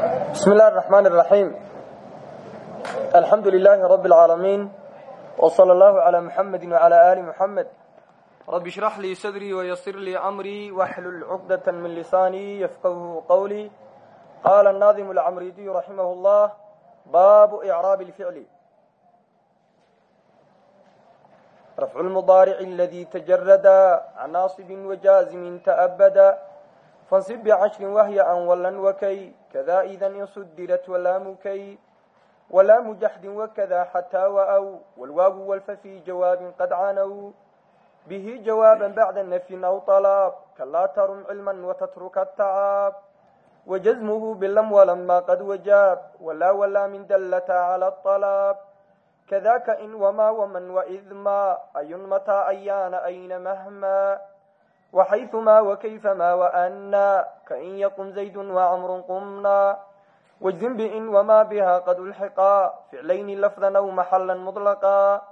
بسم الله الرحمن الرحيم الحمد لله رب العالمين وصلى الله على محمد وعلى آل محمد رب اشرح لي صدري ويسر لي أمري واحلل عقدة من لساني يفقه قولي قال الناظم العمريدي رحمه الله باب إعراب الفعل رفع المضارع الذي تجرد عن ناصب وجازم تأبدا fansib bicashrin wahya an walan wakay kadaa idan insudirat walaamu kay walaamu jaxdin wakadaa xataa wa-w walwaagu walfa fii jawaabin qad canow bihi jawaaba bacda nafyin aw alaab kalaa tarum cilman watatruka atacaab wajasmuhu bilam walamaa qad wajaab walaa walaa min dallata cala alaab kadaka in wamaa waman waid ma ayun mataa ayaana ayna mahma وحيثما وكيفما وأنا كإن يقم زيد وعمر قمنا واجزم بإن وما بها قد الحقا فعلين لفظا أو محلا مطلقا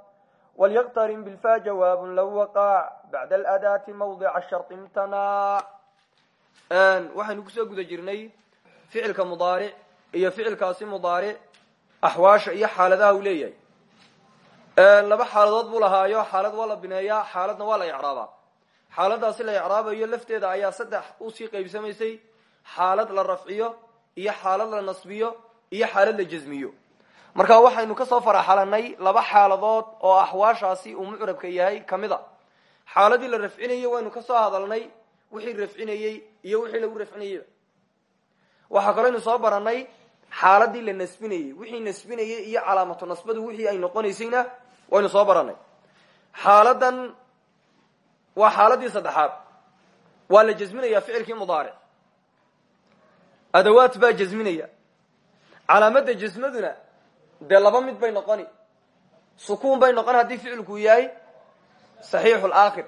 وليقترن بالفا جواب لو وقع بعد الأداة موضع الشرط امتناع waxaynu kusoo guda jirnay ficilka mudaaric iyo ficilkaasi mudaaric axwaasha iyo xaaladaha uu leeyahay laba xaaladood buu lahaayo xaalad waa la bineeyaa xaaladna waa la icraabaa xaaladaasi la icraabayo lafteeda ayaa saddex u sii qaybsamaysay xaalad la rafciyo iyo xaalad la nasbiyo iyo xaalad la jasmiyo marka waxaynu ka soo faraxalanay laba xaaladood oo axwaashaasi uu mucrabka yahay ka mid a. Xaaladii la rafcinayey waynu ka soo hadalnay wixii rafcinayey iyo wixii lagu rafcinayeyba waxaa kaloo aynu soo baranay xaaladii la nasbinayey wixii nasbinayey iyo calaamatu nasbadu wixii ay noqonaysayna waynu soo baranay xaaladan waa xaaladii saddexaad. Waa la jasminaya ficilkii mudaaric. Adawaat baa jasminaya. Calaamadda jasmaduna laba mid bay noqoni. Sukuun bay noqon haddii ficilku yahay saxiixu laakhir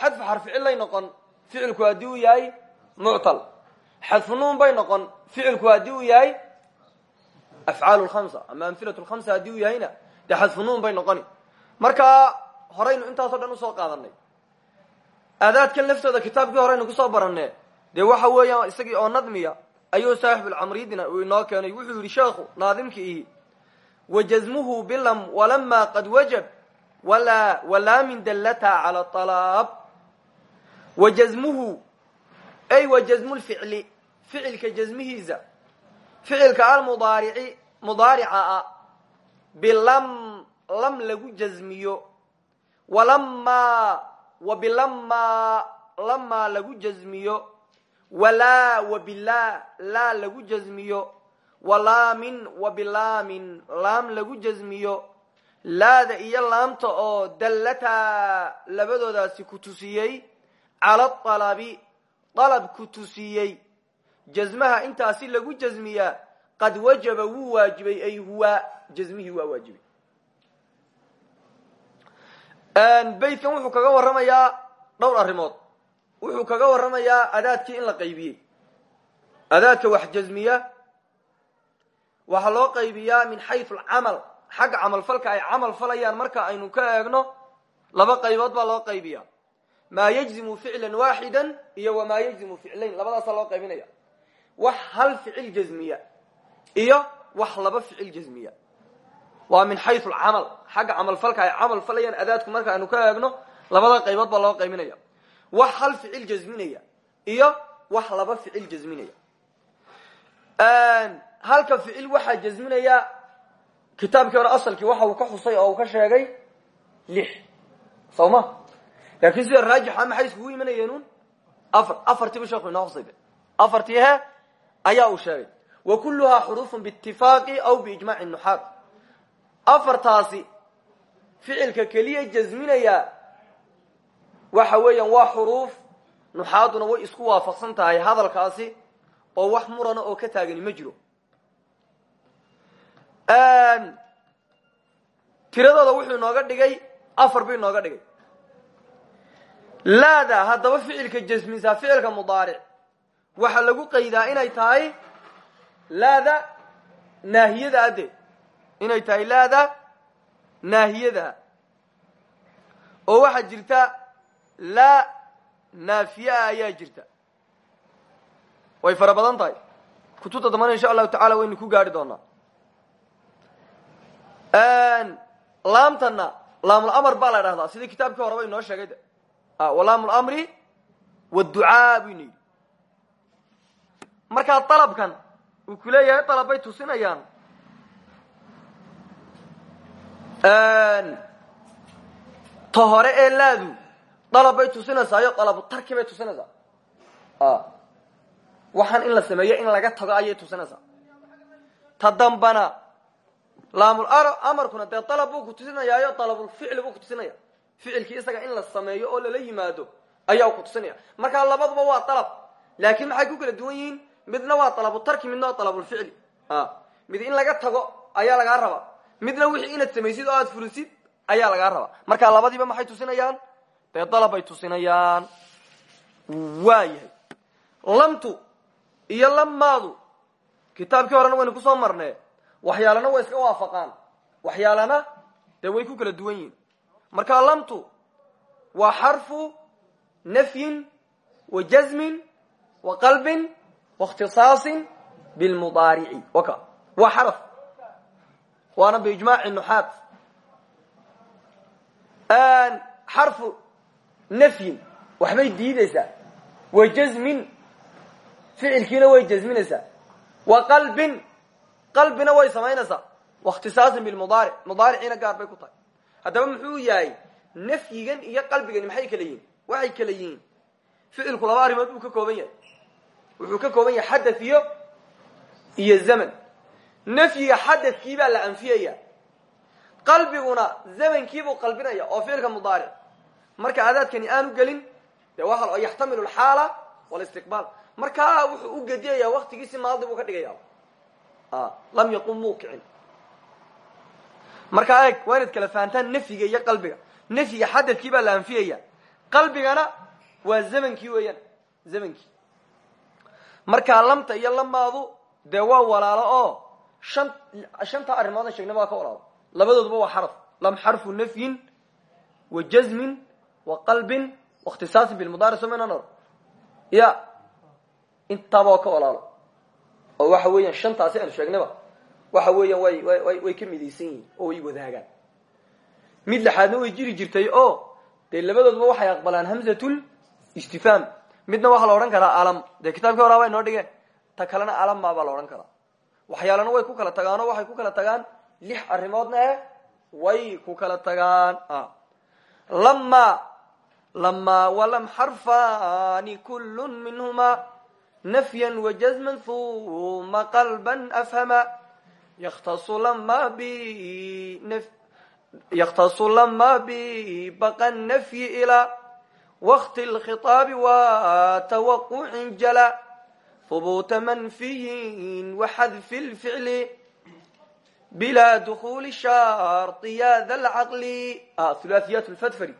xadfu xarficillay noqon ficilku haddii uu yahay muctal xadfu nuun bay noqon ficilku haddii uu yahay afcaal lhamsa ama amhilat lhamsa haddii uu yahayna dee xadfu nuun bay noqoni. Markaa horaynu intaasoo dhan u soo qaadanay aadaadkan laftooda kitaabkii horeynu ku soo barane dee waxa weeyaan isagii oo nadmiya ayuu saaxibulcamridina uu inoo keenay. Wuxuu yidhi sheekhu naadimki ihi wajasmuhu bilam walama qad wajab wala walaa min dallata cala alaab wajasmuhu ay wajasmu lficli ficilka jasmihiisa ficilka almudaarici mudaarica a bilam lam lagu jasmiyo walamaa wa bilamaa lamaa lagu jasmiyo walaa wa bilaa laa lagu jasmiyo walaamin wa bilaamin laam lagu jasmiyo laada iyo laamta oo dallataa labadoodaasi ku tusiyey cala alabi dalab ku tusiyey. Jasmaha intaasi lagu jasmiyaa qad wajaba wuu waajibay ay huwa jasmihii waa waajibay beytkan wuxuu kaga warramayaa dhowr arrimood. Wuxuu kaga warramayaa adaadkii in la qaybiyey. Adaadka wax jasmiya waxaa loo qaybiyaa min xaysu alcamal. Xagga camalfalka ay camal falayaan marka aynu ka eegno laba qaybood baa loo qaybiya maa yajzimu ficlan waaxida iyo wamaa yajzimu ficlayn. Labadaasaa loo qaybinaya. Wax hal ficil jasmiya iyo wax laba ficil jasmiya waa min xayu alcamal. Xagga camalfalka ay camal falayaan adaadku marka aynu ka eegno labada qaybood baa loo qaybinaya wax hal ficil jasminaya iyo wax laba ficil jasminaya. Halka ficil waxaa jasminaya kitaabkii hore asalkii waxa uu ka xusay oo uu ka sheegay lix. Soo ma laakiin sida raajixa maxay iskugu imanayeenun afar afartiibu sheeku inoo xusay afartii he ayaa uu sheegay. Wa kulluhaa xuruufun biitifaaqi aw biijmaaci nuxaat afartaasi ficilka keliya jasminaya waxa weeyaan waa xuruuf nuxaaduna way isku waafaqsan tahay hadalkaasi oo wax murana oo ka taagani ma jiro. Tiradooda wuxuu inooga dhigay afar buu inooga dhigay. Laada haddaba ficilka jasmisaa ficilka mudaaric waxaa lagu qaydaa inay tahay laada naahiyada adde inay tahay laada naahiyada. Oo waxaa jirta laa naafiye ah ayaa jirta. Way fara badan tahay. Kutubta dambana insha allahu tacala waynu ku gaari doonaa. Laamtana laamlamr baa la dhahdaa sidii kitaabkii horeba inoo sheegay de. Walaamlamri wducaa bu ina yidhi. Markaa dalabkan uu ku leeyahay dalab tusinayaan ta hore ee laadu dalab bay tusinaysaa iyo dalabu tarki bay tusinaysaa. Waxaan in la sameeyo in laga tago ayay tusinaysaa. Ta dambana laamul amarkuna dee dalab buu ku tusinayaayo dalabulficli buu ku tusinaya. Ficilkii isaga in la sameeyo oo lala yimaado ayaa ku tusinaya. Markaa labaduba waa dalab laakiin maxay ku kala duwan yihiin? Midna waa dalabutarki midna waa dalabulficli mid in laga tago ayaa lagaa rabaa midna wixii inaad samaysid oo aad fulisid ayaa lagaa rabaa. Markaa labadiiba maxay tusinayaan? Dee dalab bay tusinayaan. Waa yahay lamtu iyo lamaadu kitaabkii horena waynu ku soo marnee waxyaalana way iska waafaqaan. Waxyaalana dee way ku kala duwan yihiin. Markaa lamtu waa xarfu nafyin wa jazmin wa qalbin wa ikhtisaasin bilmudaarici waa xaraf waana biijmaaci nuxaat xarfu nafyin waxbay diideysaa wa jazmin ficilkiina way jazminaysaa wa qalbin qalbina way samaynaysaa. Wakhtisaasin bilmudaaric mudaariciina gaar bay ku tahay. Haddaba muxuu yahay nafyigan iyo qalbigani maxay kala yihiin? Waxay kala yihiin. Ficilku laba arrimood buu ka kooban yahay. Wuxuu ka kooban yahay xadath iyo iyo zaman nafyiga xadadkii baa la anfiyaya. Qalbiguna zamankiibuu qalbinaya oo ficilka mudaaric. Marka adaadkani aanu gelin de waa yaxtamilu alxaala walistiqbaal. Markaa wuxuu u gediyaya waktigiisi maadi buu ka dhigaya lam yaqum muu kicin markaa eeg waa inaad kala fahantaan nafyiga iyo qalbiga. Nafyiga xadadkii baa la anfiyaya. Qalbigana waa zamankii weeyaan zamankii. Markaa lamta iyo lamaadu dee waa walaalo oo shan shanta arrimoodna sheegnay waa ka walaalo labadooduba waa xaraf. Lam xarfu nafyin wa jazmin wa qalbin wa ikhtisaasin bilmudaaric somaynan or ya intaaba waa ka walaalo. Oo waxa weeyaan shantaasi aanu sheegnayba waxa weeyaan way way way ka midaysan yihiin oo way wadaagaan. Mid lexaadna way jiri jirtay oo dee labadooduba waxay aqbalaan hamzatul istifhaam midna waxaa la odhan karaa alam. Dee kitaabkii horaa bay noo dhigeen ta kalena alama baa la odhan karaa waxyaalana way ku kala tagaanoo waxay ku kala tagaan lix arrimoodna eh way ku kala tagaan. Lama lama walam xarfani kullu minhuma nafyan wajazman huma qalban afhama. Yaktasu lama b yaktasu lama bibaqa nafyi ilaa wakti lkhitaabi watawaqicin jala hubuuta manfiyin waxadfi lficli bilaa dukuli shardi ya da lcaqli hulaahiyaat lfadfari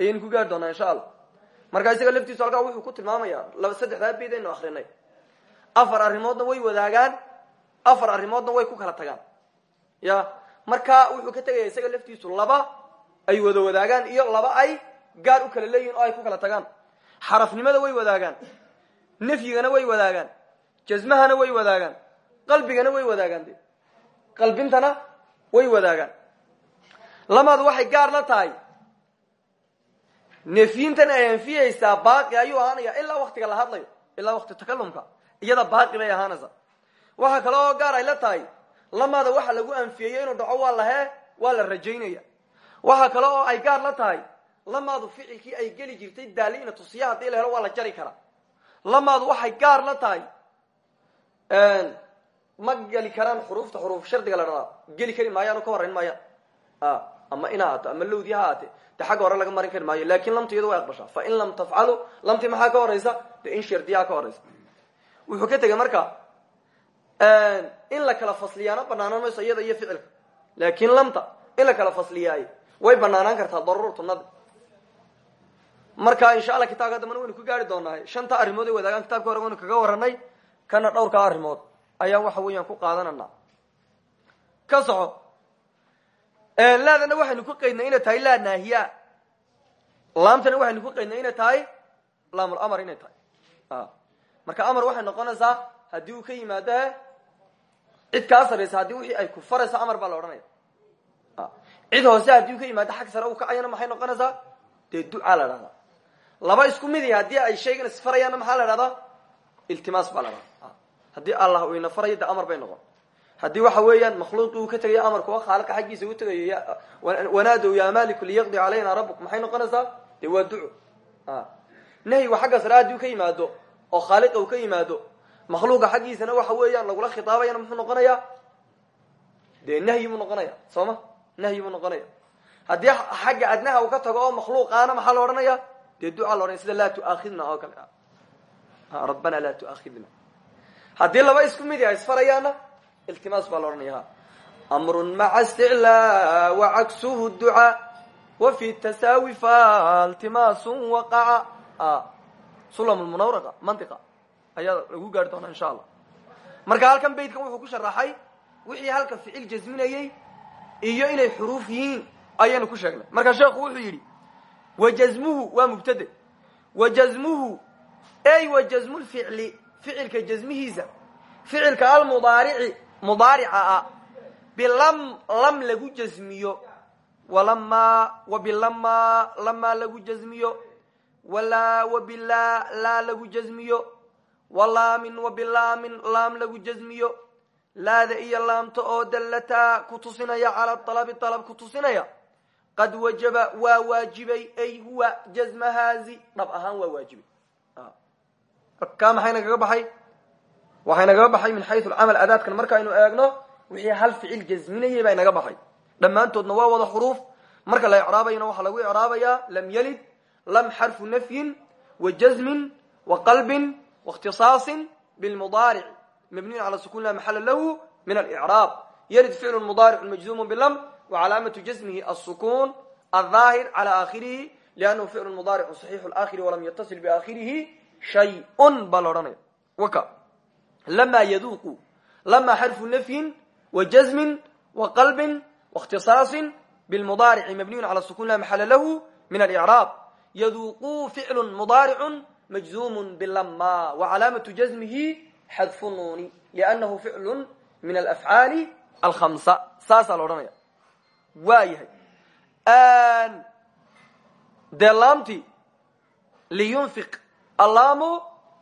ayaynu ku gaari doonaa insha allah markaa isaga laftiisu halkaa wuxuu ku tilmaamaya laba saddexdaa beyd aynu akrinay afar arrimoodna way wadaagaan afar arrimoodna way ku kala tagaan ya markaa wuxuu ka tegaya isaga laftiisu laba ay wada wadaagaan iyo laba ay gaar u kala leeyihiin oo ay ku kala tagaan xarafnimada way wadaagaan nafyigana way wadaagaan jasmahana way wadaagaan qalbigana way wadaagaan de qalbintana way wadaagaan. Lamaad waxay gaar la tahay. Nefyintan ay anfiyeysaa baaqi ayuu ahaanaya ilaa waktiga la hadlayo ilaa wakti takalumka iyada baaqi bay ahaanaysaa. Waxaa kale oo gaar ay la tahay lamaada waxa lagu anfiyey inuu dhaco waa lahee waa la rajaynaya. Waxaa kale oo ay gaar la tahay lamaadu ficilkii ay geli jirtay daaliina tusiya haddii la helo waa la jari karaa lamaadu waxay gaar la tahay ma geli karaan xuruufta xuruuf shardiga la dhadaa geli kari maayaan oo ka horeyn maayaan. Ama in haato ama lowdii ha haate de hore laga marin kari maayo. Lakin lamta iyado way aqbashaa. Fa in lam tafcalu lamtii maxaa ka horeysa? De in shardiyaha ka horeysa. Wuxuu ka tegay marka in la kala fasliyaana banaanaan mayso iyada iyo ficilka. Laakin lamta in la kala fasliyaayo way banaanaan kartaa daruuratu nadr marka insha alla kitabka dambana waynu ku gaari doonaa shanta arrimood ay wadaagaan kitabka hore waynu kaga waranay kana dhowrkaa arrimood ayaa waxa weeyaan ku qaadanana ka soco. Laadana waxaynu ku qaydnay inay tahay laa naahiya. Laamtana waxaynu ku qaydnay inay tahay laamlamar inay tahay. Marka amar waxay noqonaysaa haddii uu ka yimaado he cid kaa saraysa haddii wixii ay ku farayso amar baa la odhanaya. Cid hoose haddii uu ka yimaado xag sare uu kacayana maxay noqonaysaa? Dee ducaa laba isku mid yahi haddii ay shaygan isfarayaanna maxaa la dhahdaa iltimaas baa la dhahdaa haddii allah uu ina farayo amar bay noqon. Haddii waxa weeyaan makhluuqii uu ka tegayo amarku khaaliqa xaggiisa u tegayo wanaadow ya maliku liyaqdi calayna rabuk maxay noqonaysaa? Dee waa duco nahyigu xagga sare haddii u ka yimaado oo khaaliqa uu ka yimaado makhluuqa xaggiisana waxa weeyaan lagula khitaabayana muxuu noqonayaa? Dee nahyi buu noqonaya soo ma? Nahyi buu noqonaya. Haddii xagga adnaha uu ka tago oo makhluuqaana maxaa la odhanaya dee la odhanaya sida laa tuaakhidna oo kale rabbana laa tuaakhidna haddii laba isku midi ay isfarayaanna iltimaas baa la odhanaya amrun maca isticlaa wacaksuhu ducaa wa fi tasaawi fa iltimaasun waqaca sulam lmunawraqa mantiqa ayaa lagu gaari doonaa insha allah marka halkan beytkan wuxuu ku sharaxay wixii halka ficil jasminayey iyo inay xuruuf yihiin ayaynu ku sheegnay marka sheekhu wuxuu yidhi wajasmuhu waa mubtade wajasmuhu ey wajasmu lficli ficilka jasmihiisa ficilka almudaarici mudaarica ah bilam lam lagu jasmiyo walamaa wabilamaa lamaa lagu jasmiyo walaa wabilaa laa lagu jasmiyo walaamin wabilaamin laam lagu jasmiyo laada iyo laamta oo dallataa ku tusinaya cala alabi alab ku tusinaya qad wajaba waa waajibay ay huwa jasmahaazi dhab ahaan waa waajibay ka maxay nagaga baxay waxay nagaga baxay min xayu alcamal adaadkan markaaynu eegno wixii hal ficil jasminayay baa inaga baxay dhammaantoodna waa wada xuruuf marka la icraabayana waxaa lagu icraabayaa lam yalid lam xarfu nafyin wa jazmin wa qalbin waاkhtisaasin bilmudaaric mabniyin cala sukun la maxala lahu min alicraab yalid ficlu mudaaricu majzumu bilam wacalaamatu jasmihi asukuun aldaahir cala aakhirihi liannahu ficlu mudaaricun saxiixu laakhiri walam yatasil biaakhirihi shay-un baa la odhanaya waka lamaa yaduuqu lamaa xarfu nafyin wa jasmin wa qalbin waاkhtisaasin bilmudaarici mabniyun cala sukun laa maxala lahu min alicraab yaduuquu ficlu mudaaricun majzuumun bilama wacalaamatu jasmihi xadfu nuuni liannahu ficlu min alafcaali alkhamsa saasaa la odhanaya waa yahay dee laamti liyunfiq allaamu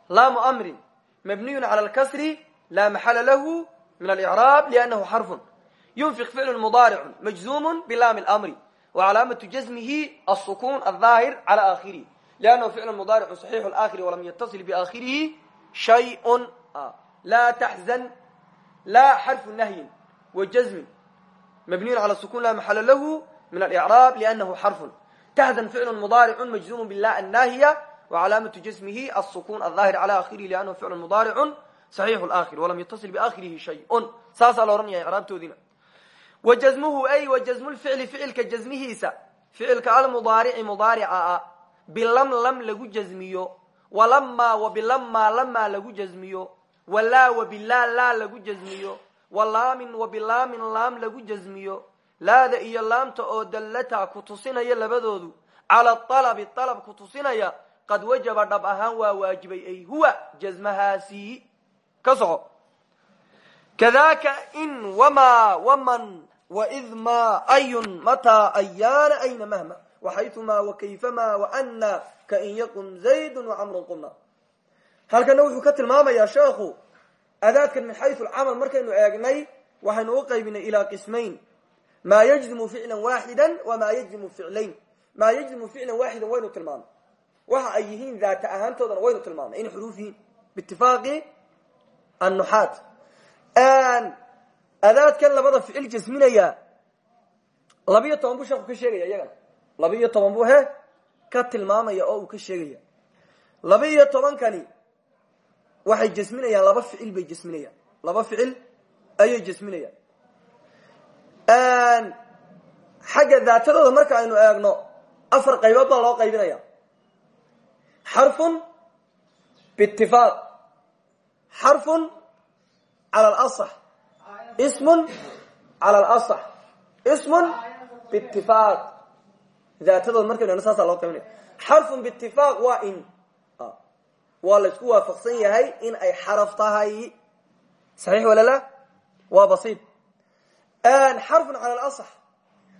laamu amrin mabniyu cala alkasri laa maxala lahu min alicraab liannahu xarfun. Yunfiq ficlu mudaaricu majzumu bilaami lmri wacalaamatu jasmihi asukun alظaahir cala aakhirihi liannahu ficlu mudaaricu saxiixu laakhiri walam yatasil biaakhirihi shayun. Laa taxzan laa xarfu nahyin wa jazmin mabniyun cala sukun laa maxala lahu min alicraab liannahu xarfun tahdan ficlu mudaaricu majzumu bila annaahiya wcalaamatu jasmihi asukun alظaahir cala akhirihi liannahu ficlu mudaaricu saxiixu laakhir walam yatasil biaakhirihi shayun saasaa la odhanaya icraabtoodiina wa jasmuhu ay wa jasmu lficli ficilka jasmihiisa ficilka almudaarici mudaarica ah bilam lam lagu jasmiyo walamaa wabilamaa lamaa lagu jasmiyo walaa wabilaa laa lagu jasmiyo walaamin wabilaamin laam lagu jasmiyo. Laada iyo laamta oo dallata ku tusinaya labadoodu. Cala alabi alab ku tusinaya qad wajaba dhab ahaan waa waajibay ay huwa jasmahaasi. Ka soco. Kadaaka in wama waman waid ma ayun mataa ayaana ayna mahma. Waxayumaa wakayfama waana kain yaqum zaydu wacamrun qumna halkana wuxuu ka tilmaamayaa sheekhu adaadkan min xayu lcamal markaynu eegnay waxaynu u qaybinay ilaa qismayn. Maa yajzimu ficla waaxida wamaa yajzimu ficlayn. Maa yajzimu ficlan waaxidan waynu tilmaamay. Waxa ay yihiin daata ahaantoodana waynu tilmaamnay inay xuruuf yihiin. Biitifaaqi annuxaat. Adaadkan labada ficil jasminaya labiyo toban buu sheeku ka sheegaya iyagana. Labiiyo toban buu he ka tilmaamaya oo waxay jasminayaan laba ficil bay jasminayaan laba ficil ayay jasminayaan xagga daatadooda marka aynu eegno afar qaybood baa loo qaybinaya. Xarfun biitifaaq xarfun cala alasax ismun cala alasax ismun biitifaaq daatadooda markaynu eegno saasaa loo qaybinaya. Xarfun biitifaaq waa in waa la isku waafaqsan yahay in ay xaraf tahay. Saxiix walala waa basiid. Xarfun cala alasax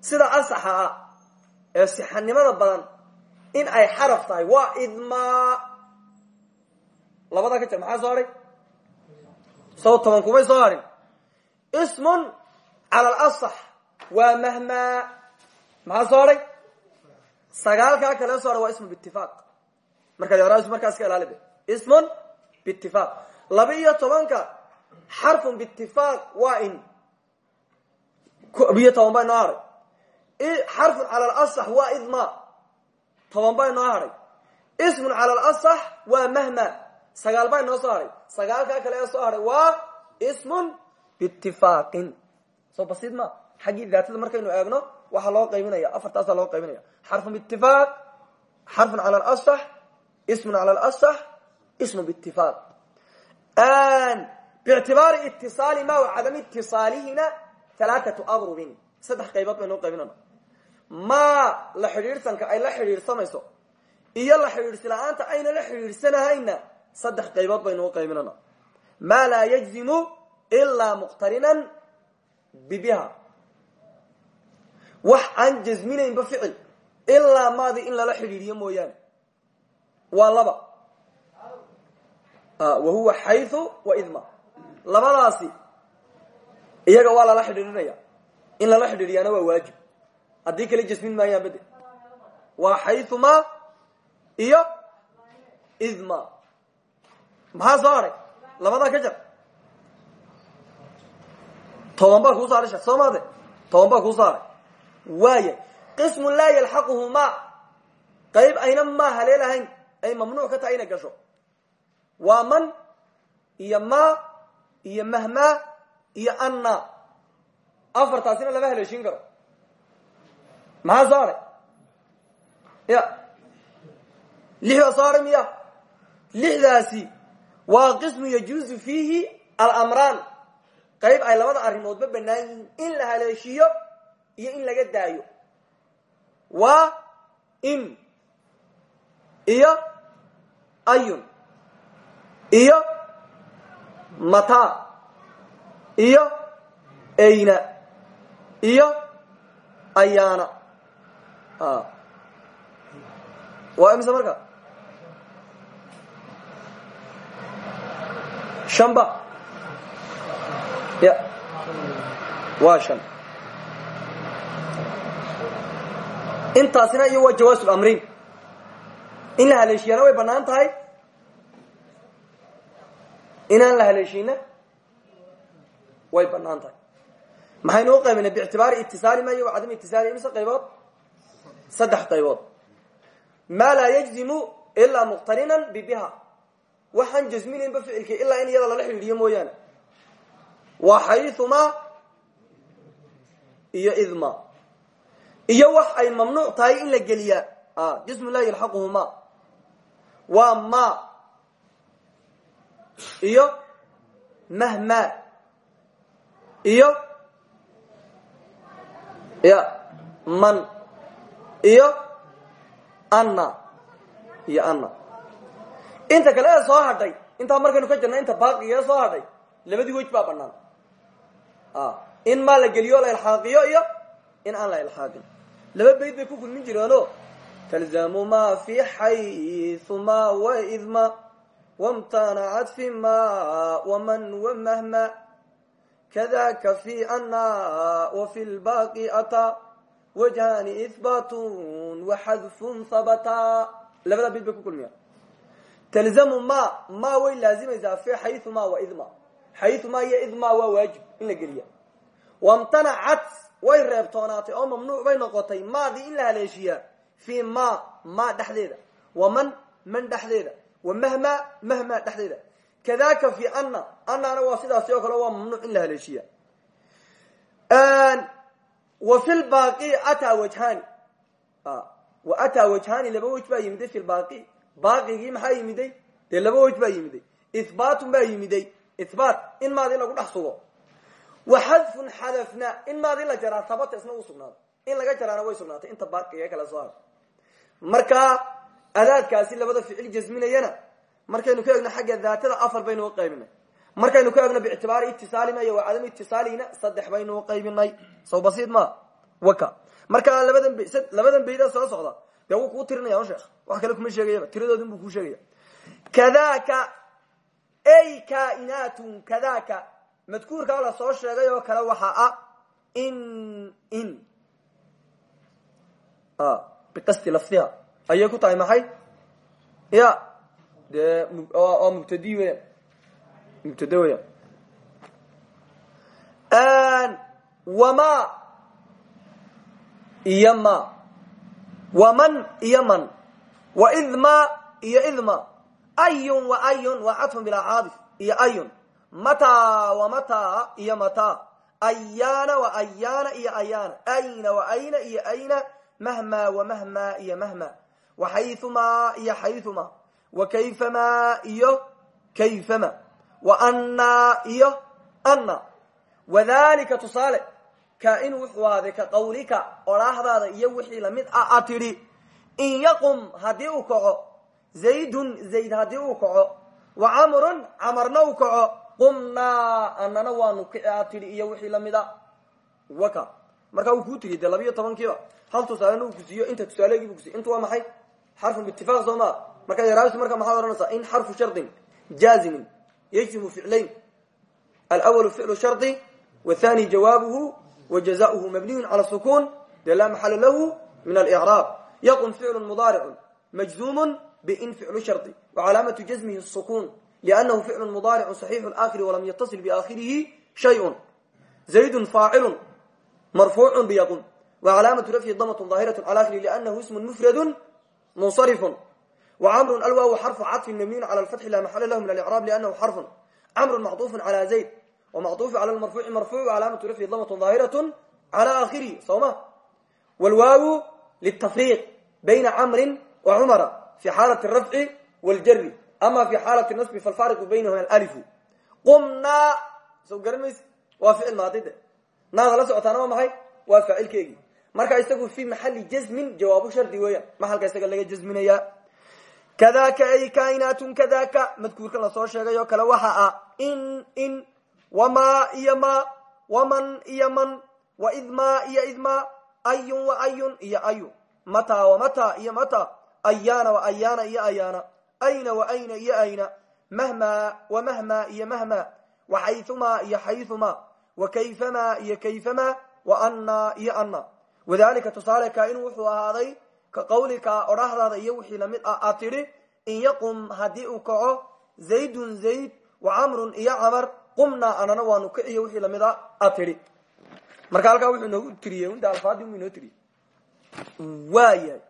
sida asaxa ah ee sixanimada badan in ay xaraf tahay. Waa idmaa labadaa ka jir maxaa soo hadhay saw toban kumay soo hadhin ismun cala alasax waa mahmaa maxaa soo hadhay sagaalkaa kale soo hadhay waa ismu biitifaaq markaad yaraas markaas ka ilaali. de ismun biitifaaq laba iyo tobanka xarfun biitifaaq waa in biyo toban baa inoo hadhay xarfun cala alasax waa idma toban baa inoo hadhay ismun cala alasax waa mahma sagaal baa inoo soo hadhay sagaalkaa kale ee soo waa ismun biitifaaqin soo basiid ma xaggii daatada markaynu eegno waxaa loo qaybinaya afartaasaa loo qaybinaya. Xarfun biitifaaq xarfun cala alasax ismun cala alasax ismun biitifaaq biictibaari itisaali ma wa cadami itisaalihina alaaatu adrubin saddex qaybood baynu qaybinana maa la xidhiidhsanka ay la xidhiidhsamayso iyo la xidhiidhsi la'aanta ayna la xidhiidhsanahayna saddex qaybood baynu qaybinana maa laa yajzimu ilaa muqtarinan bibiha wax aan jasminaynba ficil ilaa maadi in lala xidhiidhiyo mooyaane wa huwa xayu wa idma labadaasi iyaga waa lala xidhiidhinaya in lala xidhiidhiyaana waa waajib haddii kala jasmin maayaan bade waa xayuma iyo idma maxaa soo hadhay labadaa ka jar toban baa kuu saaray shek soo maade toban baa kuu saaray waaya qismu laa yalxaquhu ma qayb ayna maa haleelahayn ay mamnuuc ka tahay inay gasho waa man iyo ma iyo mahmaa iyo anna. Afartaasina lama haleeshin karo. Maxaa soo hadhay ya. Lix baa soo hadhay miya. Lixdaasi waa qismu yajuuzu fiihi alamraan. Qayb ay labada arrimoodba bannaan yihiin. In la haleeshiyo iyo in laga daayo. Waa in iyo ayun iyo mata iyo ayna iyo ayaana. Waa imise marka? Shanba ya. Waa shan. Intaasina iyo waa jawaasul amrin in la haleeshiyana way bannaan tahay inaan la haleeshiina way bannaan tahay. Maxaynu u qaybinay? Biictibaari itisaali ma iyo cadam itisaali imise qaybood? Saddex qaybood. Maa laa yajzimu ilaa muqtarinan bibiha. Waxaan jasminaynba ficilkii ilaa in iyada lala xidhiidhiyo mooyaane. Waa xayuma iyo idma iyo wax ay mamnuuc tahay in la geliyaa. Jismu laa yalxaquhuma waa ma iyo mahma. Iyo ya man. Iyo anna. Iyo anna. Inta kale ee soo hadhay intaa markaynu ka jirna inta baaqiga ee soo hadhay labadii wej baa banaan in maa la geliyo la ilxaaqiyo iyo in aan la ilxaaqin laba bayd bay ku kulmin jireeno talzamu ma fi xayuma waidma wamtanacat fi ma waman wamahma kadaka fi ana wafi lbaqi ataa wajhani ihbatun waxadfun habata labada bayd bay ku kulmiya talzamu ma ma way laazimaysaa fi xayuma waidma xayuma iyo idma waa waajib in la geliya wamtanacat way reebtoonaatay oo mamnuuc bay noqotay maadii in la haleeshiyaa fii ma ma dhexdeeda waman man dhexdeeda wa mahma dhexdeeda kadaka fi ana anana waa sidaasi oo kale waa mamnuuc in la haleeshiya wa fi lbaaqi ataa wajhani wa ataa wajhani laba wej baa yimiday fi lbaaqi baaqigii maxaa yimiday dee laba wej baa yimiday ihbaatun baa yimiday ihbaat in maadii lagu dhex sugo wa xadfun xadafna in maadii la jaraa habata isna u sugnaado in laga jaraana way sugnaatay inta baaqiga kala soo har markaa adaadkaasi labada ficil jasminayana markaynu ka egno xagga daatada afar baynu uqaybinay markaynu ka egno biictibaari itisaalina iyo cadam itisaalina saddex baynu uqaybinay saw basiid ma waka. Marka labadan labadan bayda soo socda dee wuu kuu tirinaya sheekh. Wax kale kuma sheegayaba tiradoodin buu kuu sheegaya. Kadaka ay kainatun kadaka madkuurkaa la soo sheegay oo kale waxa a in in. Biqasti lafdiha ayay ku tahay maxay ya. Dee oo mubtadi weyan mubtade weyan wama iyo ma waman iyo man waidma iyo idma ayun wa ayun waa cadfun bilaa caadif iyo ayun. Mataa wa mataa iyo mataa ayaana wa ayaana iyo ayaana ayna wa ayna iyo ayna. Mahma wa mahma iyo mahma wa xayumaa iyo xayumaa wa kayfamaa iyo kayfama. Wa annaa iyo anna. Wadalika tusaale kaa-in wuxuu ahaaday ka qawlika odhaahdaada iyo wixii la mid ah a tidhi in yaqum haddii uu kaco zaydun zayd haddii uu kaco wa camrun camarna uu kaco qumnaa anana waanu kici a iyo wixii la mid a waka markaa uu kuu tiriy dee labiyo tobankiiba hal tusaalena kusiiyo inta tusaalegiibu kusiy intu waa maxay xarfun biitifaaq soo maa marka yaraabis marka maxaad odhanaysaa in xarfu shardin jaazimin yajzimu ficlayn alwalu ficlu shardi wathani jawaabuhu wa jazauhu mabniyun cala sukun dee laa lahu min alcraab yaqum ficlu mudaaricun majzumun bin ficlu shardi wacalaamatu jazmihi sukun liannahu ficlu mudaaricu saxiixu aakhiri walam yatasil biaakhirihi shayun zaydun faacilun marfuucu biyaqum wcalaamatu rafyi damatun daahiraة cala akhiri lanahu ismu mufradu munsarifu wacamru alwaawu xarfu caطfin mabniyun cala lfatxi laa maxala lahu min alicraab lianahu xarfun camru macطufu cala zayd wamacطufu cala marfuuci marfuuc calaamatu rafyi damatun daahiraة cala akhirihi sawma wlwaawu litafriiq bayna camrin wa cumara fi xaalati rafci wاljari ama fi xaalati nasbi falfaariqu baynahuma alifu qumnaa so garan mayse waa ficil maadide naada la socotaana waa maxay waa faacilkeegii marka isagu fi maxali jazmin jawaabu shardi weeyaan maxalka isaga laga jazminaya kadaka ay kainatun kadaka madkuurkan la soo sheegay oo kale waxa ah in in wama iyo ma waman iyo man waidma iyo idma ayun wa ayun iyo ayun mata wa mata iyo mata ayaana wa ayaana iyo ayaana ayna wa ayna iyo ayna mahma wa mahma iyo mahma wa xaythuma iyo xaythuma wa kayfama iyo kayfama wa anna iyo anna wadalika tusaale kaa-inu wuxuu ahaaday ka qawlika odhahdaada iyo wixii la mid ah. Aad in yaqum haddii uu kaco zaydun zayd wa camrun iyo camar qumnaa anana waanu kiciyo wixii la mid a aad tidhi. Marka halkaa wuxuu inoogu tiriyey inta alfaadii inoo tiriyey. Waayahay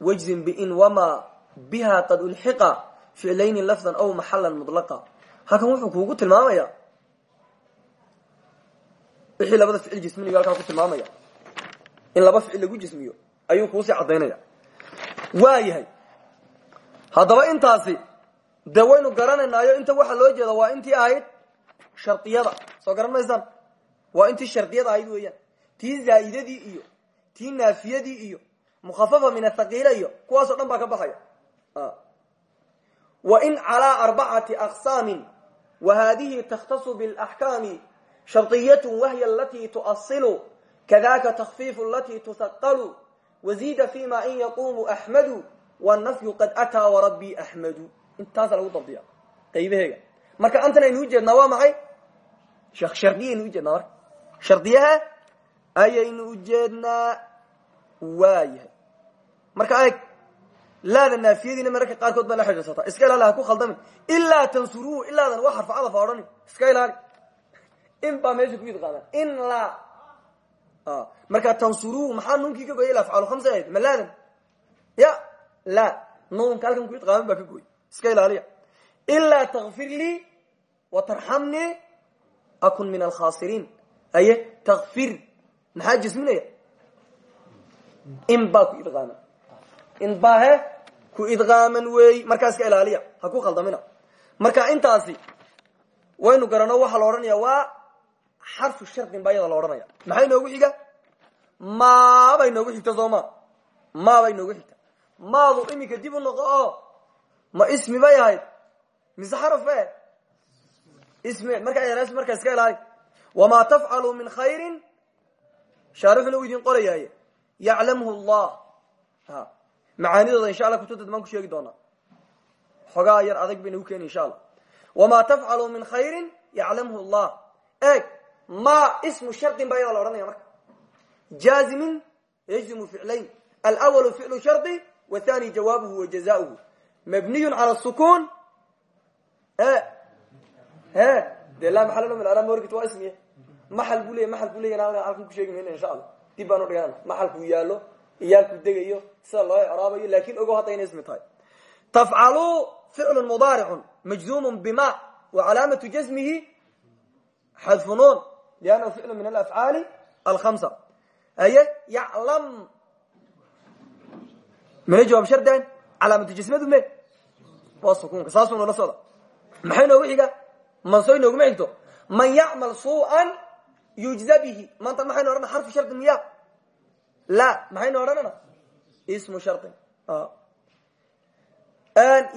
wajzin bin wama biha qad ulxiqa ficlayni lafdan aw maxalan mudlaqa halkan wuxuu kuugu tilmaamaya wixii labada ficil jisminiga halkaa ku tilmaamaya in laba ficil lagu jismiyo ayuu kuusii caddaynaya. Waa yahay haddaba intaasi dee waynu garanaynaayo inta waxaa loo jeeda waa intii ahayd shardiyada soo garan maysaan waa intii shardiyada ahayd weeyaan. Tii zaa'idadii iyo tii naafiyadii iyo mukhafafa min athaqiila iyo kuwaasoo dhan baa ka baxaya. Wa in calaa arbacati aqsaamin wa haadihi sharطiyat wahiy alati tuasilu kadaka takfiifu alati tuhaqalu waziida fima in yaqumu axmadu wanafyu qad ataa warabbi axmadu intaasa lagu dabdiya qaybaheega marka antan aynu ujeednaa waa maxay shardiyaynu ujeednaa marka shardiyaha ayaynu ujeednaa waayahay marka eeg laada naafiyadiina mararka qaarkood baa la iska ilaali ku khaldamin ilaa tansuruhu ilaadan waa xarfa cadaf ha odhani iska ilaali in baa meesha ku idqaama in la marka tansuruhu maxaa nuunkii ka goyay? Afcaal khamsa ahayd ma laadan? Ya la nuunka halkan ku idqaaman baa ka gooy iska ilaaliya. Ilaa takfir lii wa tarxamnii akun min alkhasiriin aye takfir maxaa jisminaya? In baa ku idqaaman in baa he ku idqaaman weey markaa iska ilaaliya. Ha ku khaldamina. Marka intaasi waynu garano waxaa la odhanaya waa xarfu shardin baa iyada la odhanaya. Maxay noogu xiga? Maabay noogu xigta soo ma maabay noogu xigta. Maadu iminka dib u noqo oo ma ismi bay ahayd. Mise xaraf be ismi. Markaa markaa iska ilaali wamaa tafcalu min khayrin? Shaarixuna uu idin qorayaaye yaclamhu llah macaanidooda insha alla kutubta damaan ku sheegi doonaa xogaa yar adag bayna u keeni insha allah. Wamaa tafcalu min khayrin? Yaclamhu llah eeg ma ismu shardin baa iyada la odhanaya marka. Jaazimin yajzimu ficlayn alwalu ficlu shardi wathani jawaabuhu wa jazauhu mabniyu cala sukun. E de lo min alam morgit waa ismiye maxal buu leya maxal buu leya halkan ku sheegi mayna insha allah. Dib baan udhiganana maxalkuu yaalo iyaalkuu degayo sida loo icraabayo laakiin ogo hadda inay ismi tahay. Tafcalu ficlu mudaaricun majzumun bima wa calaamatu jasmihi xadfu nun liannahu ficlu min alafcaali alhamsa aye yaclam mina jawaab shardan calaamatu jasmadu me waa sukuunka saasuu noola socda maxay noogu xiga manso inooguma xigto man yacmal suuan yujza bihi maanta maxaynu odhana xarfu shardi miya la maxaynu odhanana ismu shardin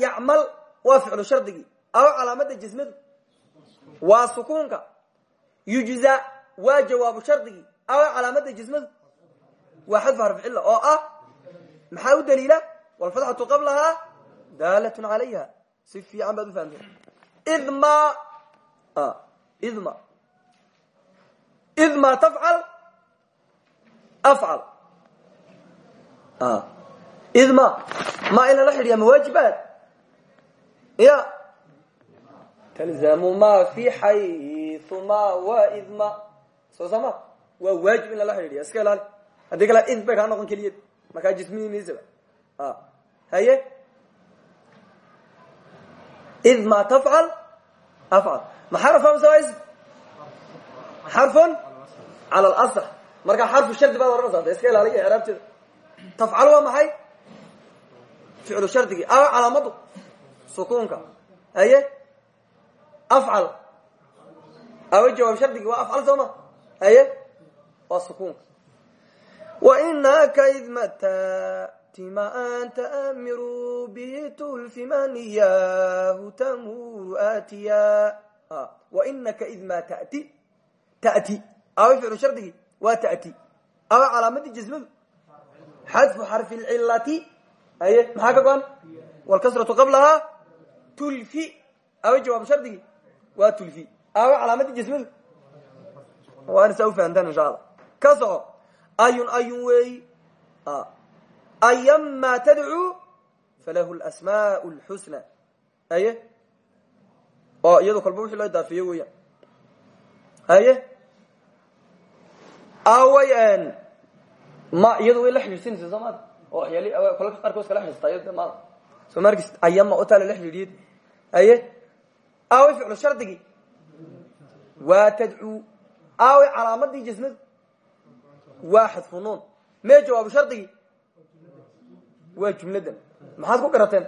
yacmal waa ficlu shardigii aw calaamada jasmadu waa sukuunka yujza waa jawaabu shardigii aw calaamada jasmadu waa xadfu harfcilla oo ah maxaa u daliila? Walfatxatu qablahaa daalat calayha. Si fiican baad ufahamtay idma idma. Idma tafcal afcal. Idma. Ma in lala xidhiya mawaajibaad ya. Talzamu ma fi xayu ma wa idma. Soo sama waa waajib in lala xidhiidhiya iska ilaali. Haddii kale id bay kaa noqon keliyad markaa jismihiisaba haye? Id ma tafcal afcal. Ma xarfa mise waa ism xarfun cala alasax markaa xarfu shardi baad ohanaysaa de iska ilaaliya icraabteeda tafcal waa maxay? Ficlu shardigii aw calaamadu. Sukuunka. Haye? Afcal awa jawaab shardigii waa afcal soo ma? Haye? Waa sukuunka wainaka id mata tima anta amiru bihi tulfi maniyahu tamuru atiya wainaka id ma tati. Tati. Awa ficlu shardigii waa tati. Awa calaamadii jasmadu xadfu xarfi lcilati aye maxaa ka go-an? Wlkasratu qablahaa. Tulfi. Awa jawaab shardigii waa tulfi awa calaamadii jasmadu waana saa ufahantaan insha allah ka soco ayun ayun weeyi ayama tadcuu falahu lasmaa lxusna aye? Oo iyado kolba wixii loo idaafeeye weeyaan. Haye away ma iyadu way la xidhiidsanaysa soo maada oo waxyaal kolka qaarkood kala xidhiista iyad maada soo markis ayama otaa lala xidhiidhiyad haye away ficlu shardigii waa tadcuu away calaamadii jasmadu waa xadfu nuun. Mee jawaabu shardigii waa jumladan. Maxaad ku garateen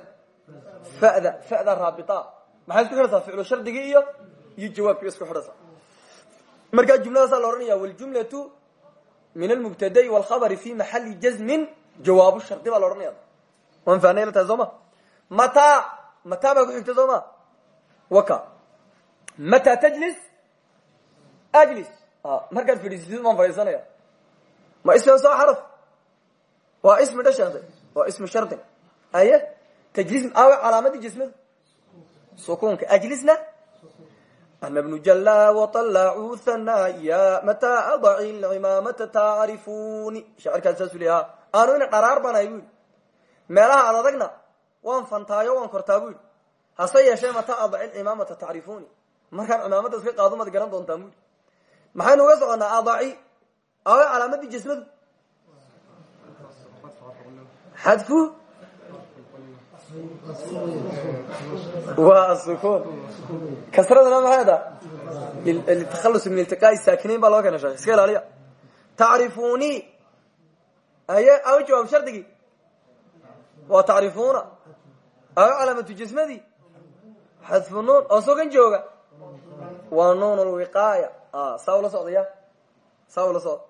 fada fada raabita. Maxaad isku xidhaysaa ficlu shardigii iyo iyo jawaabkii isku xidhaysaa markaa jumladaasaa la ohanaya wljumlatu min almubtadai wlkhabri fi maxali jazmin. Jawaabu shardi baa la ohanaya waan fahnay la tahay soo ma mataa mataa baa ku xigta soo ma waka. Mataa tajlis ajlis markaad fadhiisatid baan fadhiisanaya ma ismian soo xaraf waa ismi dhashaatay waa ismi shardin aye tajlis awe calaamadii jismada sukuunka ajlisna ana bnu jalla waطalacuu hanaya mataa adaci lcimaamata tacrifuni shaacirkaas saasuu leeya aanu ina dharaar baan ahay bu yidhi meelaha ad adagna waan fantaayo waan kortaa bu yidhi hase yeeshee mataa adaci lcimaamata tacrifuni markaan cimaamada iska qaado maad garan doontaan bu yidhi maxaynu uga soconaa adaci awe calaamadii jismadu? Xadfu waa sukun kasradana maxay da litakhalus min iltiqaai saakiniin baa loo keena sheekh. Iska ilaaliya. Tacrifuni aye awa jawaab shardigii. Waa tacrifuna awa calaamatu jismadii xadfu nuun. Oo sogan jooga. Waa nuun saa ula socdaya saa ula socda.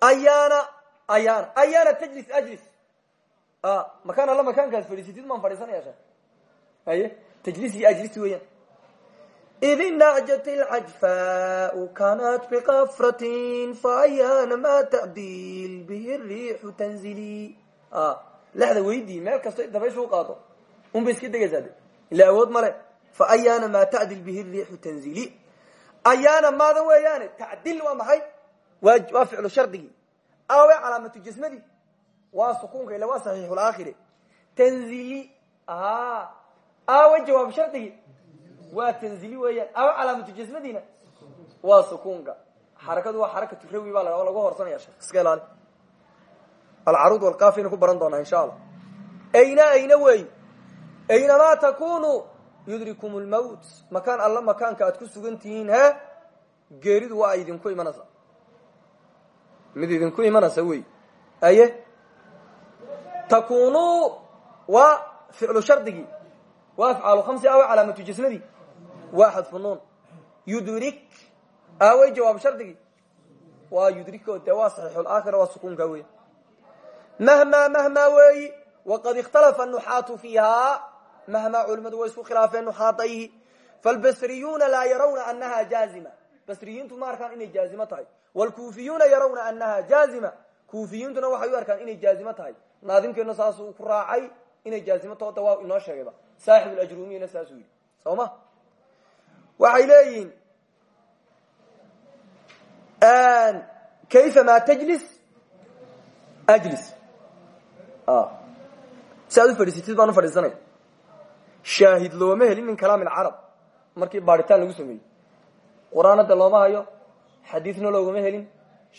Ayaana ayaana. Ayaana tajlis ajlis. Makaan alla makaankaas fadhiisatid maan fadhiisanaya sheekh. Haye tajlis iyo ajlis weeyaan. Id inacjat alcajfaau kanat biqafratin faayana ma tacdiil bihi riixu tanzili. Lexda weydii meel kasto dabaysha u qaado un bay iska degaysaa de ila awood male fa ayaana maa tacdil bihi riixu tanzili ayaana maada weeyaane tacdil waa maxay? Waa ficlu shardigii. Awe calaamatu jismadii waa sukuunka ila waa saxiixulaakhiri tanzili awe jawaab shardigii waa tanzili weeyaan. Awe calaamatu jismadiina waa sukuunka. Xarakadu waa xarakatu rawi baa la lagu horsanaya shek iska ilaali. Alcaruud walkaafina ku baran doonaa insha allah. Ayna ayna wey aynamaa takunu yudrikum lmawt makaan alla makaanka aad ku sugan tihiin he geeridu waa idinku imanaysa. Mid idinku imanaysa wey. Aye? Takunu waa ficlu shardigii. Waa afcaalu khamsi awe calaamatu jismadii waa xadfu yudrik aawey jawaab shardigii. Waa yudriko dee waa saxiixulaakhira waa sukuunka wey mahma mahma weeyi. Waqad ikhtalafa nuxaatu fiiha mahma culimadu way isku khilaafeen nuxaadayhi falbasriyuuna laa yarawna anaha jaazima basriyiintu ma arkaan inay jaazimo tahay wlkuufiyuuna yarawna anaha jaazima kuufiyintuna waxay u arkaan inay jaazimo tahay naadimkeena saasuu ku raacay inay jaazimo taho da waa inoo sheegayba saaxib ajrumiyana saasuu yidhi soo ma waxay leeyihiin kayfa ma tajlis ajlis si aad u fadhiisatid baan u fadhiisanaya shaahid looma helin min kalaam alcarab. Markii baaritaan lagu sameeyey. Qur'aanada looma hayo xadiidna loogama helin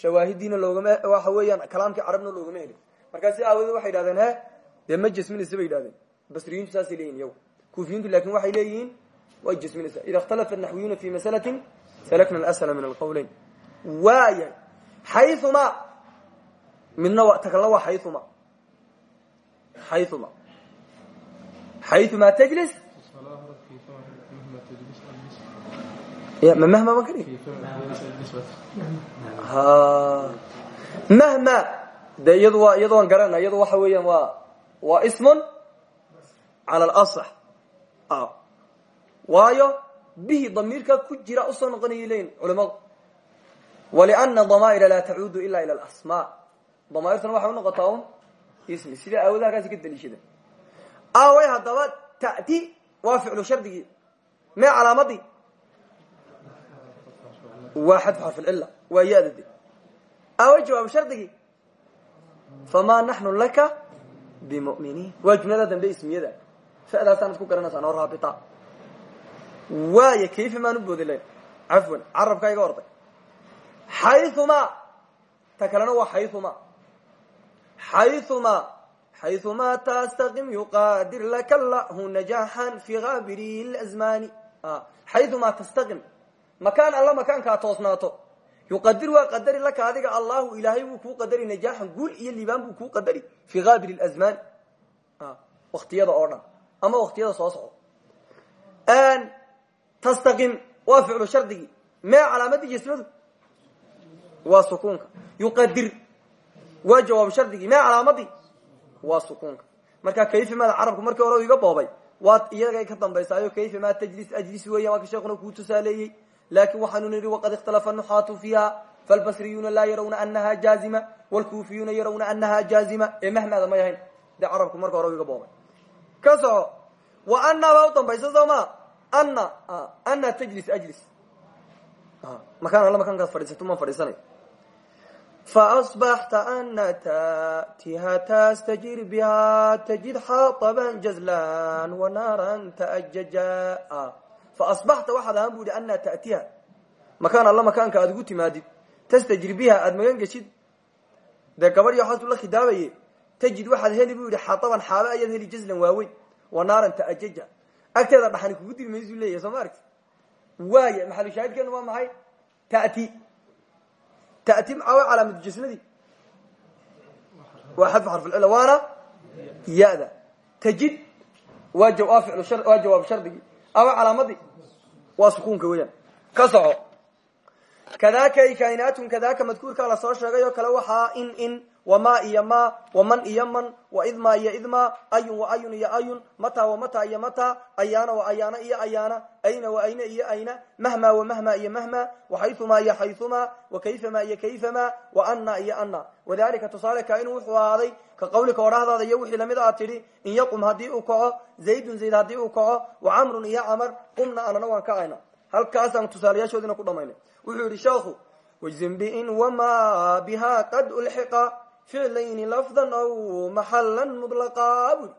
shawaahidiina loogama waxa weeyaan kalaamkii carabna loogama helin. Markaa si waxay yidhahdeen he dee ma jasminaysa bay yidhahdeen. Basriyiintu saasay leeyihiin iyagu kuufiyintu laakin waxay leeyihiin way jasminaysaa ida ikhtalafa naxwiyuuna fi masalatin salakna alashla min alqawleyn waayahay xayuma midna ta kalena waa xayuma xayuma xayuma tajlis ma mahma ma kadhig mahma de iyadu waa iyado waan garana iyadu waxa weeyaan waa waa ismun cala alasax waayo bihi damiirka ku jira u soo noqonayay leyin culimadu waliana damaa'ira laa tacuudu ila ila alasmaa damaairtuna waxay unoqotaa un ismi sida aawada halkaasi ka daliishada away haddaba ta'ti waa ficlu shardigii. Mee calaamadii? Waa xadfu xarfilcila waa ya-dade away jawaab shardigii. Famaa naxnu laka bimuminiin. Waa jumlada dambe ismiyada. Fadaasaan isku garanaysaa noo raabita waaya kayfa maan u boodi layn cafwan carabkaa iga orday. Xayuma ta kalena waa xayuma xayuma xayuma tastaqim yuqaadir laka lahu najaxan fi gaabiri lazmani xayuma tastaqim makaan alla makaankaa toosnaato yuqadir waa qadari laka adiga allahu ilaahay buu kuu qadari najaaxan guul iyo liibaan buu kuu qadari fi gaabir lazmaan waktiyada oo dhan ama waktiyada soo soco tastaqim waa ficlu shardigii mee calaamadii jasmadu waa sukuunka yuqadir waa jawaab shardigii mee calaamadii waa sukuunka marka kayfa maada carabku markii hore iga boobay. Waad iyagay ka dambaysaayo kayfa maa tajlis ajlis weeyan waa ka sheekuna kuu tusaaleeyey laakiin waxaanu nihi waqad ikhtalafa nuxaatu fiiha falbasriyuuna laa yarawna anaha jaazima wlkuufiyuuna yarawna anaha jaazima. Ee mahmaada may ahayn dee carabku marka hore iga boobay. Ka soco wa ana baa u dambaysa soo ma? Ana ana tajlis ajlis makaan alla makaankaad fadhiisato maan fadhiisanay faasbaxta ana tatiha tastajir biha tajid xaطaban jazlan wanaaran taajaja faasbaxta waxaad ahaan bu ihi anaa ta'tiha makaan alla makaanka aad ugu timaadid tastajir biha aada magan geshid dee gabadh waxaasuu la khidaabaye tajid waxaad heli bu yihi xaaban xaalo ayaad heli jazlan waaweyn wa naaran ta'ajaja agteeda dhaxani kugu diri maysu leeyahy soo ma argti tati maxaa calaamadu jasmadii waa xadfu xarfulcila waana ya-da tajid waa waa jawaab shardigii awa calaamadii waa sukuunka weeyaan ka soco kadaka kainaatun kadaka madkuurkaa la soo sheegay oo kale waxaa in in wama iyo ma waman iyo man waidma iyo idma ayun wa ayun iyo ayun mata wa mata iyo mata ayaana wa ayaana iyo ayaana ayna wa ayna iyo ayna mahma wa mahma iyo mahma waxayuma iyo xayuma wakayfama iyo kayfama wa ana iyo ana wadalika tusaale kainu wuxuu ahaaday ka qawlika odhahdaada iyo wixii la mid aad tidhi in yaqum haddii uu kaco zaydun zayd haddii uu kaco wa camrun iyo camar qumna anana waan kacayna halkaasaan tusaalayaashoodina ku dhamaynay. Wuxuu yidhi sheekhu ficlayni lafdan aw maxalan mudlaqa bui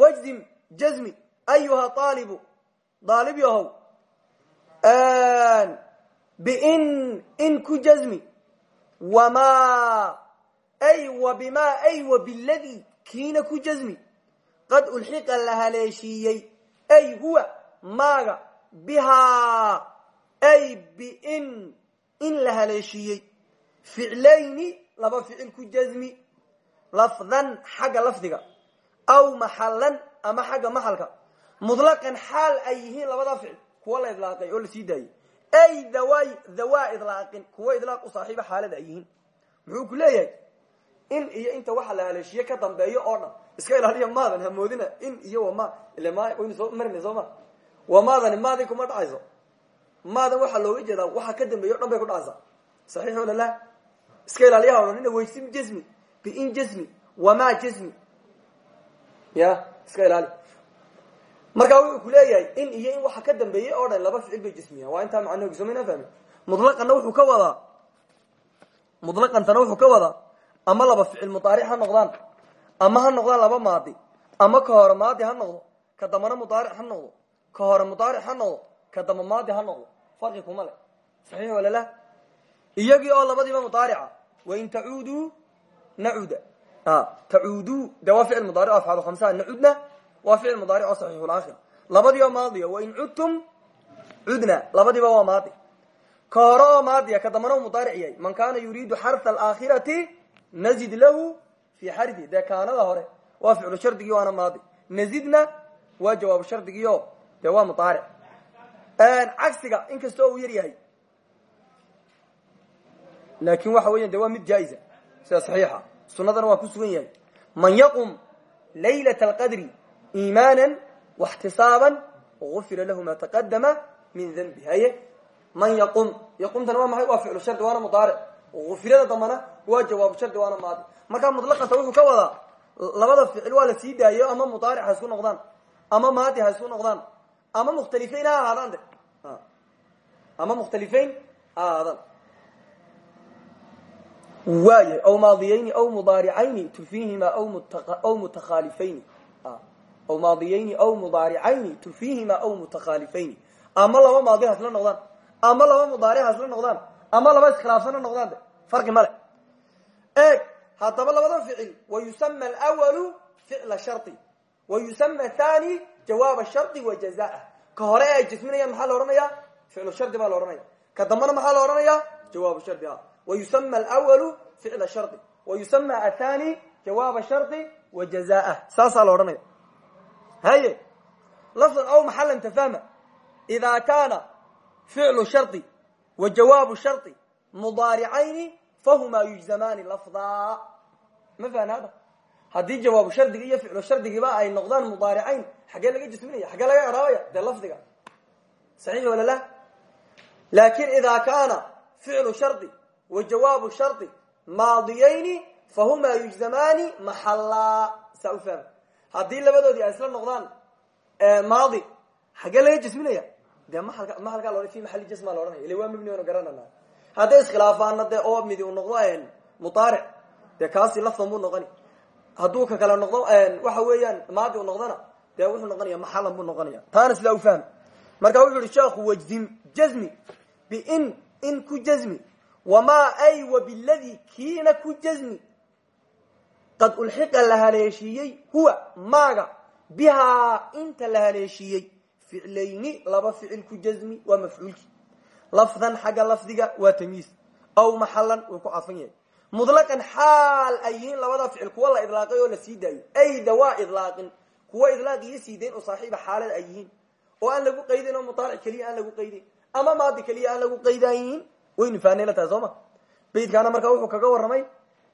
wajzim jazmi ayuha aalibu daalib yahow bin in ku jazmi wama ay wa bima ay wa biladi kiina ku jazmi qad ulxiqa la haleeshiiyey ay huwa maaga bihaa ay bin in la haleeshiiyey ficlayni laba ficil ku jazmi lafdan xagga lafdiga aw maxalan ama xagga maxalka. Mudlaqan xaal ay yihiin labada ficil kuwa la idlaaqay oo la sii daayey ay dawa dhawaa idlaaqin kuwa idlaaq u saaxiiba xaalada ay muxuu ku leeyahay? In iyo inta waxa la haleeshiye ka dambeeyo oo dhan iska ilaaliya maadan hamoodina in iyo wama ile ma waynu soo marina soo ma. Wamaadani maadi kuma dhacayso. Maadan waxaa looga jeedaa waxa ka dambeeya o dhan bay ku dhacaysaa. Saxiix wala la iska ilaaliyaha odhanina waysim jasmi bin jasmi wama jasmi ya iska ilaali. Markaa wuxuu ku leeyahay in iyo in waxa ka dambeeyey oo dhan laba ficil bay jasmiyaan waa intaa macnahogi soo mayna fahmi mutlaqanna wuxuu ka wadaa. Mutlaqantana wuxuu ka wadaa. Ama laba ficil mudaaric ha noqdaan ama ha noqdaan laba maadi ama ka hore maadi ha noqdo ka dambana mudaaric ha noqdo ka hore mudaaric ha noqdo ka damba maadi ha noqdo. Farqi kuma le saxiix wala la iyagii oo labadiiba mudaarica wain tacuuduu nacuda tacuuduu de waa ficil mudaaric afcaal khamsaha nacudna waa ficil mudaaric oo saxiixulakhir labadiiba maadiya wain cudtum cudna labadiiba waa maadi. Ka hore oo maadiya ka dambana mudaaric yahay man kana yuriidu xarha alaakhirati nazid lahu fi xarhi dee kaanada hore waa ficlu shardigii waana maadi. Nazidna waa jawaabu shardigiio dee waa mudaaric cagsiga inkasta oo uu yar laakin waxa weya de waa mid jaa-isa sida saxiixa. Sunadana waa ku sugan yahay. Man yaqum laylat alqadri iimaana waxtisaaban gufira lahu ma taqadama min danbi haye? Man yaqum. Yaqumtana waa maxay? Waa ficlu shardi waana mudaaric. Gufirada dambana waa jawaabu shardi waana maadi markaa mutlaqanta wuxuu ka wadaa labada ficil waa la sii ama mudaaric ha isku ama maadi ha isku ama mukhtalifayn ha ahaadaan ama mukhtalifayn ha ahaadaan waay aw maadiyayni aw mudaaricayni tufiihima aw mutakhaalifayni. Aw maadiyayni aw mudaaricayni tufiihima aw mutakhaalifayni. Ama laba maadi ha isla noqdaan. Ama laba mudaaric ha isla noqdaan. Ama laba iskhilaafsana noqdaan de. Farqi male eeg haddaba labada ficil wayusama alwalu ficla shardi wayusama thani jawaab shardi wa jazaa ka hore ay jisminayaan maxaa la odhanaya ficlu shardi baa la odhanaya ka dambana maxaa la odhanaya jawaabu shardi wayusama alwalu ficla shardi wayusama athani jawaaba shardi wa jazaa saasaa la odhanaya haye lafdan aw maxalan tafahma ida kaana ficlu shardi wa jawaabu shardi mudaaricayni fahuma yujzamaani lafdaa ma fahan hada haddii jawaabu shardiga iyo ficlu shardigiiba ay noqdaan mudaaricayn xaggee laga jisminaya xaggee laga eraabaya dee lafdiga saxiix wala la laakin ida kaana ficlu shardi wa jawaabu shardi maadiyayni fahuma yujzamaani maxallaa saa u fahma haddii labadoodii ay isla noqdaan maadi xaggee laga jisminaya? Dee maalka mahalkaa lo fi maxali jasmaa la ohanaya ila waa mibni onu garanana. Hadday iskhilaafaana dee oo midi u noqdo mudaaric dee kaasi lafdan buu noqoni. Hadduu ka kale noqdo waxa weeyaan maadi u noqdona dee wuxuu noqonaya maxalan buu noqonaya taana sidaa ku wamaa ay wa biladi kiina ku jazmi qad ulxiqa la haleeshiiyey huwa maaga bihaa inta la haleeshiiyey ficlayni laba ficil ku jazmi waa mafcuulki lafdan xagga lafdiga waa tamyiis aw maxalan wuu ku cadfan yahay mudlaqan xaal ay yihiin labada ficil kuwa la idlaaqay oo la sii daayo ay dawaa idlaaqin kuwa idlaaq iyo siidayn oo saaxiiba xaalada ay yihiin aan lagu qaydayn oo mudaaric keliya aan lagu ama maadi keliya aan lagu qaydayiin waynu fahnay la tahay soo ma? Baydkaana markaa kaga warramay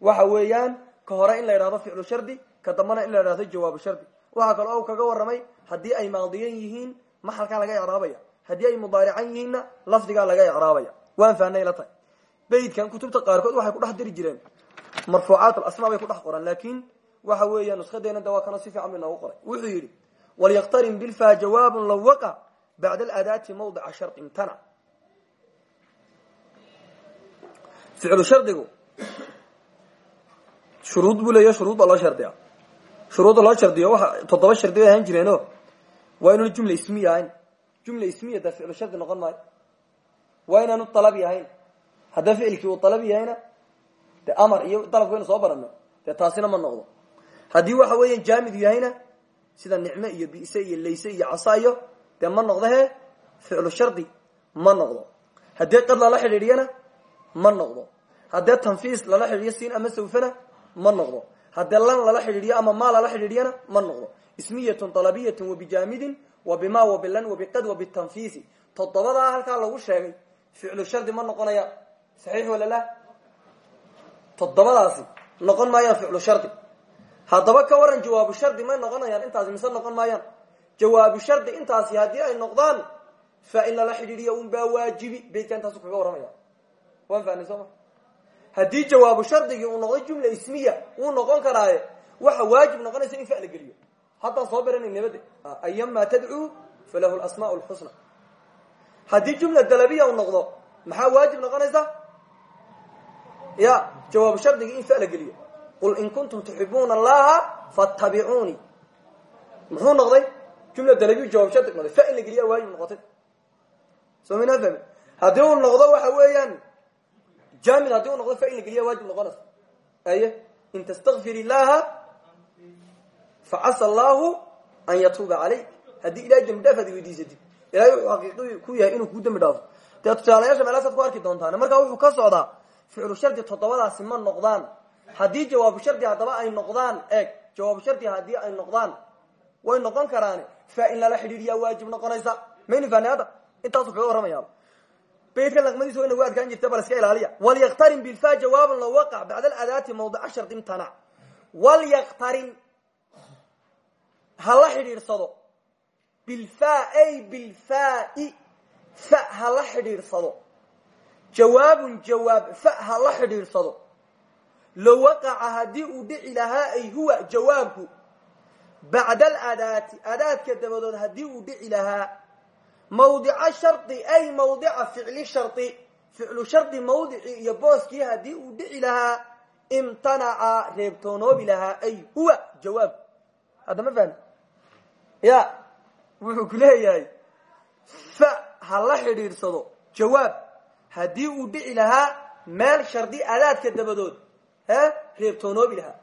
waxa weeyaan ka hore in la yidhahdo ficlu shardi ka dambana in la yidhahdo jawaabu shardi. Waxaa kaloo u kaga warramay haddii ay maadiyan yihiin maxalkaa laga icraabaya. Haddii ay mudaarican yihiinna lafdigaa laga icraabaya. Waan fahnay la tahay. Beydkan kutubta qaarkood waxay ku dhex diri jireen. Marfuucaat alasmaa bay ku dhex qoran laakin waxa weeya nuskadeena da waa kana si fiican bay qoray. Wuxuu yidhi walyaktarin bilfa jawaabun law waqa bacda aladaati mawdica shardi imtanac ficlu shardigu shuruud buu leeya shuruud baa loo shardiya shuruudda loo shardiyo waxa toddoba shardi bay ahaan jireeno waa inuuna jumla ismiya ahayn jumla ismiya da ficlu shardi noqon maayo waa inaanu dalabi ahayn haddii ficilkii uu dalab yahayna de amar iyo dalabka waynu soo barano dee taasina ma noqdo haddii waxa weeyan jaamid yahayna sida nicme iyo bise iyo layse iyo casa iyo dee ma noqdo he ficlu shardi ma noqdo haddii qad lala xidhiidhiyana ma noqdo haddee tanfiis lala xidhiidhiyo siin ama sawfana ma noqdo. Haddee lan lala xidhiidhiyo ama maa lala xidhiidhiyana ma noqdo. Ismiyatun dalabiyatun wabijaamidin wa bima wa bilan wa bitanfiisi. Toddobadaa halkaa lagu sheegay ficlu shardi ma noqonaya saxiix wala la toddobadaasi noqon maayaan ficlu shardi. Haddaba ka waran jawaabu shardi may noqonayaan intaasi mise noqon maayaan? Jawaabu shardi intaasi haddii ay noqdaan fa in lala xidhiidhiyo un baa waajibi. Beydka intaasu kaga warramaya waan fahnay soo ma haddii jawaabu shardigii uu noqdo jumla ismiya wuu noqon karaaye waxa waajib noqonaysa in fa la geliyo. Haddaan soo baranay nabade ayama tadcuu falahu lasmaa lxusna haddii jumla dalabiya uu noqdo maxaa waajib noqonaysa? Ya jawaabu shardigii in fa la geliyo. Qul in kuntum tuxibuuna allaha fattabicuunii muxuu noqday? Jumla dalabiyu jawab shardig noqday. Fa waajib noqotay soo minaa fahmi uu noqdo waxa weeyaan jaamid haddii uu noqdo fa in la geliya waajib noqonaysa aye in tastakfir illaha facasa allahu an yatuuba calayk. Haddii ilahay dembi dhaaf aad weydiisatid ilahay wuxuu xaqiiqi ku yahay inuu kuu dembi dhaafo. Dee tusaalayaasha meelaasaad ku arki doontaan markaa wuxuu ka socdaa ficlu shardi toddobadaasi ma noqdaan. Haddii jawaabu shardi haddaba ay noqdaan eeg jawaabu shardi haddii ay noqdaan way noqon karaane fa in lala xidhiidhiyaa waajib noqonaysa. Mayni fahni hadda intaasu warramayaa beydka laqmadiisa way nagu adkaan jirta bal iska ilaaliya. Walyaktarin bilfa jawaaban low waqac bacda aladaati mawdica shardi imtanac walyaktarin hala xidhiidhsado bilfa ay bilfai fa hala xidhiidhsado jawaabun jawaab fa hala xidhiidhsado low waqaca haddii uu dhici lahaa ay huwa jawaabku. Bacda aladaati adaadka dabadood haddii uu dhici lahaa mawdica shardi ay mawdica ficli shardi. Ficlu shardi mawdicii iyo booskii haddii uu dhici lahaa imtanaca reebtoonoobi lahaa ay huwa jawaabku hadda ma fahmi? Ya wuxuu ku leeyahay fa ha la xidhiidhsado jawaab. Haddii uu dhici lahaa meel shardi adaadka dabadood he reebtoonoobi lahaa.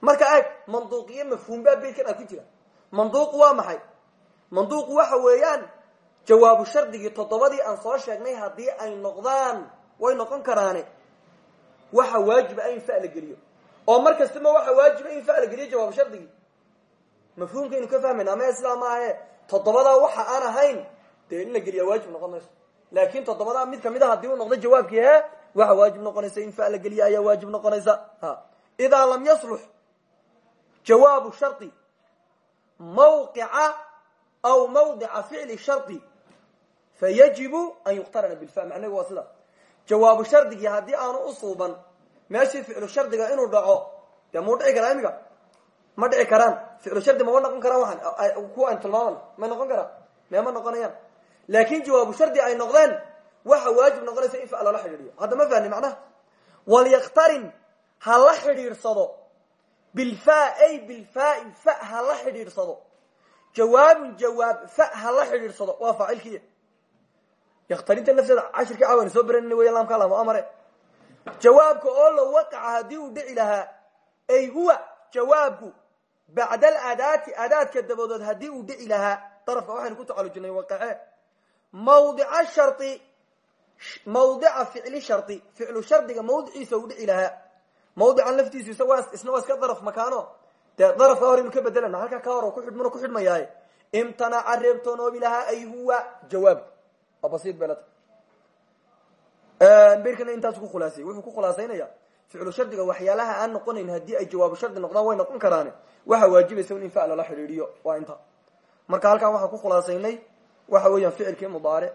Marka eeg manduuqiyo mafhuum baa beydkan a ku jira. Manduuqu waa maxay manduuqu waxa weeyaan jawaabu shardigii toddobadii aan soo sheegnay haddii ay noqdaan way noqon karaane. Waxa waajiba in fa la geliyo. Oo mar kastama waxa waajiba in fa la geliyo jawaabu shardigii? Mafhuumkaynu ka fahmayna ama sidaa maahe toddobadaa waxa aan ahayn dee in la geliyaa waajib noqon mayso. Laakin toddobadaa mid ka mid a haddii uu noqdo jawaabkii he waxa waajib noqonaysa in fa la ayaa waajib noqonaysa. Idaa lam yaslux jawaabu shardi mawqica aw mawdica ficli shardi fayajibu an yuqtarana bilfa macnaheegu waa sida jawaabu shardigii haddii aanu usuuban meeshii ficlu shardiga inuu dhaco dee muu dhici karaa imiga ma dhici karaan ficlu shardi mama noqon karaan waxaan kuwa aynu tilmaamana may noqon karaan mee ma noqonayaan laakin jawaabu shardi ay noqdeen waxa waajib noqonaysa in fa lala xidhiidhiyo hadda ma fahni macnaha walyaktarin ha la xidhiidhsado bilfa ay xidhiidhsado jawaabun jawaab fa ha la xidhiidhsado waa faacilkiiya yaktarinta nafteeda cashirkii caawan soo baranina wey laamka laamo amare. Jawaabka oo la waqaca haddii uu dhici lahaa ay huwa jawaabku bacda aladaati adaadka dabadood haddii uu dhici lahaa darafka waxaynu ku tacalujinay waqace. Mawdica shari mawdica ficli shardi ficlu shardiga mawdiciisa uu dhici lahaa. Mawdican laftiisu isna waa iska dee darafka horaynu ka bedelana halkaa ka hor kuxidhmuna ku xidhmayaaye imtanaca reebtoonoobi lahaa ay huwa jawaabku waa basiid belata berkana intaasu ku khulaasayey wuxuu ku khulaasaynaya ficlu shardiga waxyaalaha aan noqonayn haddii ay jawaabu shardi noqdaan way noqon karaan waxaa waajibaysa in fa lala xidhiidhiyo waa inta. Marka halkaan waxaan ku khulaasaynay waxa weeyaan ficilkii mudaaric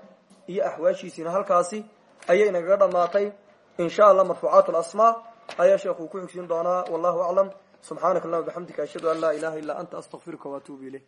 iyo axwaashiisiina halkaasi ayay nagaga dhamaatay in sha allah marfuucaat lasmaa ayaa sheekuu ku xigsiin doonaa wallahu aclam subxaanaka allahuma bixamdika ashhadu an laa ilaha illaa anta astaqfiruka waatuubu ilayk